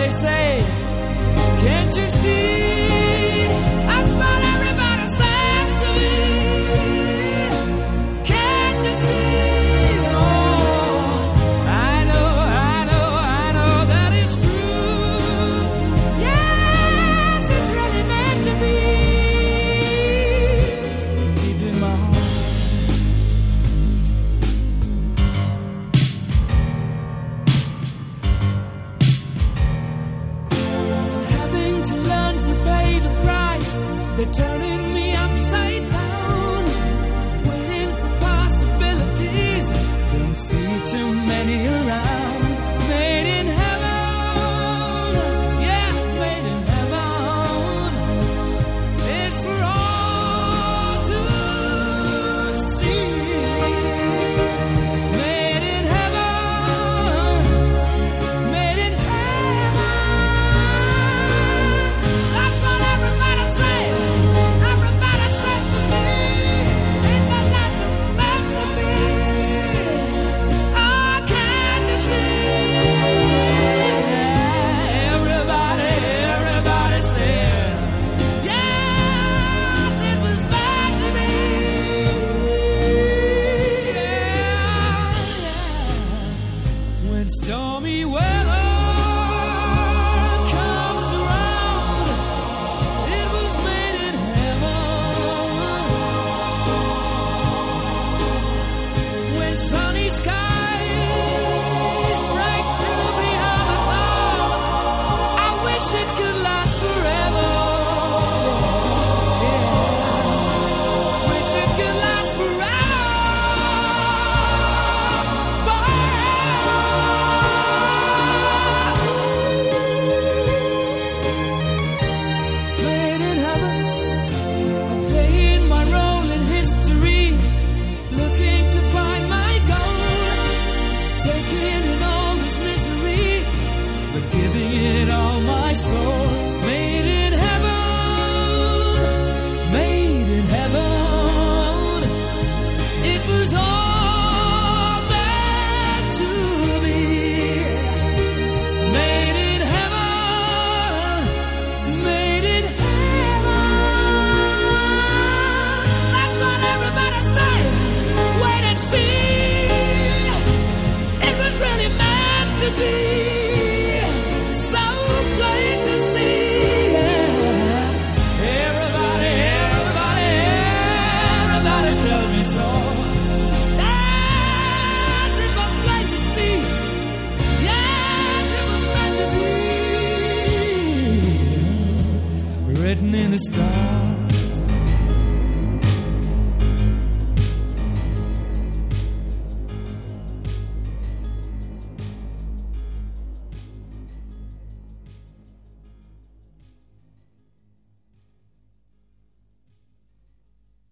they say, They're turning stormy weather the stars.